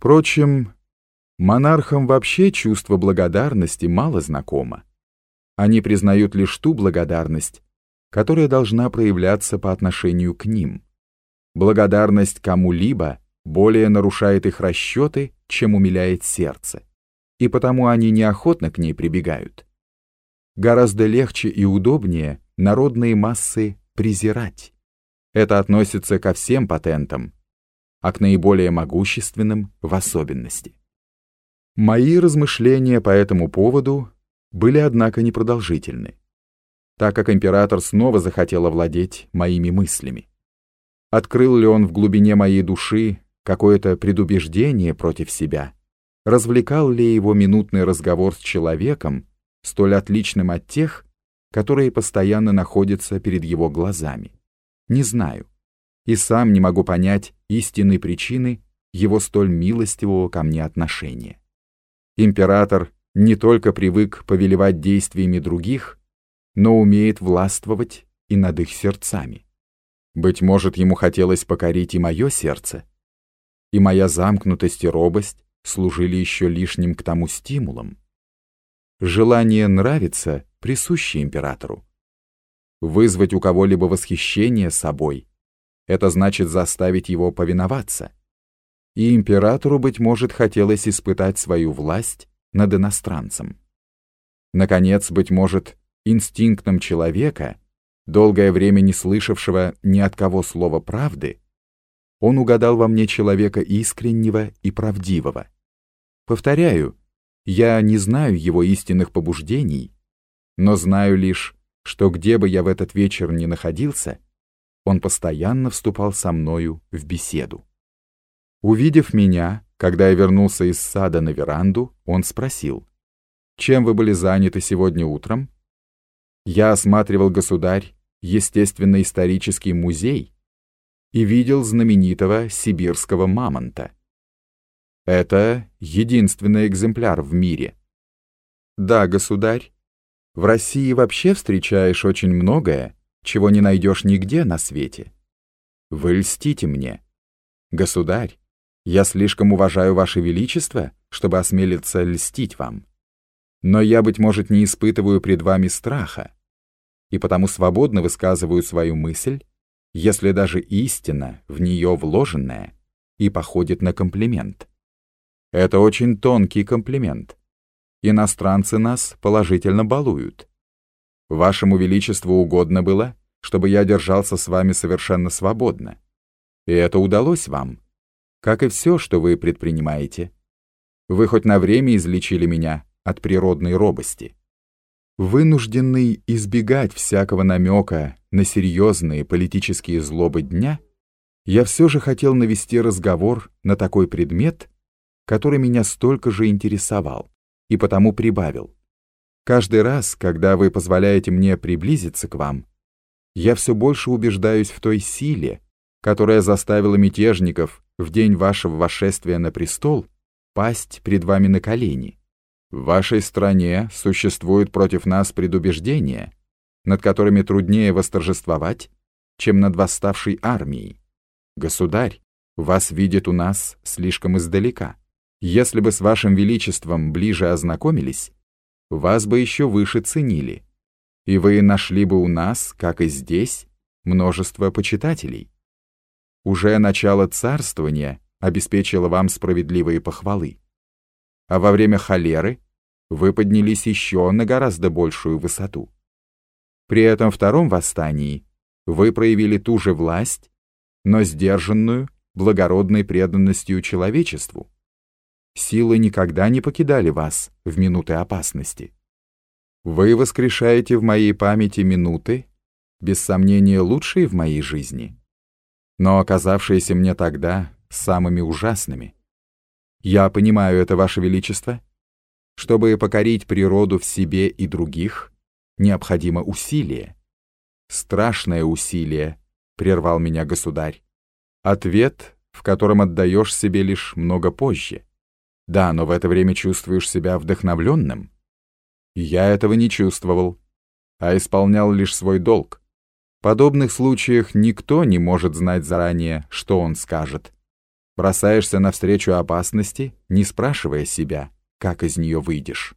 Впрочем, монархам вообще чувство благодарности мало знакомо. Они признают лишь ту благодарность, которая должна проявляться по отношению к ним. Благодарность кому-либо более нарушает их расчеты, чем умиляет сердце, и потому они неохотно к ней прибегают. Гораздо легче и удобнее народные массы презирать. Это относится ко всем патентам, а к наиболее могущественным в особенности. Мои размышления по этому поводу были, однако, непродолжительны, так как император снова захотел овладеть моими мыслями. Открыл ли он в глубине моей души какое-то предубеждение против себя? Развлекал ли его минутный разговор с человеком, столь отличным от тех, которые постоянно находятся перед его глазами? Не знаю. И сам не могу понять истинной причины его столь милостивого ко мне отношения. Император не только привык повелевать действиями других, но умеет властвовать и над их сердцами. Быть может, ему хотелось покорить и мое сердце, и моя замкнутость и робость служили еще лишним к тому стимулом. Желание нравиться присуще императору. Вызвать у кого-либо восхищение собой — это значит заставить его повиноваться. И императору, быть может, хотелось испытать свою власть над иностранцем. Наконец, быть может, инстинктом человека, долгое время не слышавшего ни от кого слова правды, он угадал во мне человека искреннего и правдивого. Повторяю, я не знаю его истинных побуждений, но знаю лишь, что где бы я в этот вечер ни находился, он постоянно вступал со мною в беседу. Увидев меня, когда я вернулся из сада на веранду, он спросил, «Чем вы были заняты сегодня утром?» Я осматривал, государь, естественно-исторический музей и видел знаменитого сибирского мамонта. Это единственный экземпляр в мире. Да, государь, в России вообще встречаешь очень многое, чего не найдешь нигде на свете. Вы льстите мне. Государь, я слишком уважаю Ваше Величество, чтобы осмелиться льстить вам. Но я, быть может, не испытываю пред вами страха, и потому свободно высказываю свою мысль, если даже истина в нее вложенная и походит на комплимент. Это очень тонкий комплимент. Иностранцы нас положительно балуют. Вашему Величеству угодно было, чтобы я держался с вами совершенно свободно. И это удалось вам как и все, что вы предпринимаете. Вы хоть на время излечили меня от природной робости. Вынужденный избегать всякого намека на серьезные политические злобы дня, я все же хотел навести разговор на такой предмет, который меня столько же интересовал, и потому прибавил. Каждый раз, когда вы позволяете мне приблизиться к вам, я все больше убеждаюсь в той силе, которая заставила мятежников в день вашего восшествия на престол пасть пред вами на колени. В вашей стране существуют против нас предубеждения, над которыми труднее восторжествовать, чем над восставшей армией. Государь, вас видит у нас слишком издалека. Если бы с вашим величеством ближе ознакомились, вас бы еще выше ценили, и вы нашли бы у нас, как и здесь, множество почитателей уже начало царствования обеспечило вам справедливые похвалы. А во время холеры вы поднялись еще на гораздо большую высоту. При этом втором восстании вы проявили ту же власть, но сдержанную, благородной преданностью человечеству. Силы никогда не покидали вас в минуты опасности. Вы воскрешаете в моей памяти минуты, без сомнения, лучшие в моей жизни но оказавшиеся мне тогда самыми ужасными. Я понимаю это, Ваше Величество. Чтобы покорить природу в себе и других, необходимо усилие. Страшное усилие, прервал меня государь. Ответ, в котором отдаешь себе лишь много позже. Да, но в это время чувствуешь себя вдохновленным. Я этого не чувствовал, а исполнял лишь свой долг подобных случаях никто не может знать заранее, что он скажет. Бросаешься навстречу опасности, не спрашивая себя, как из нее выйдешь.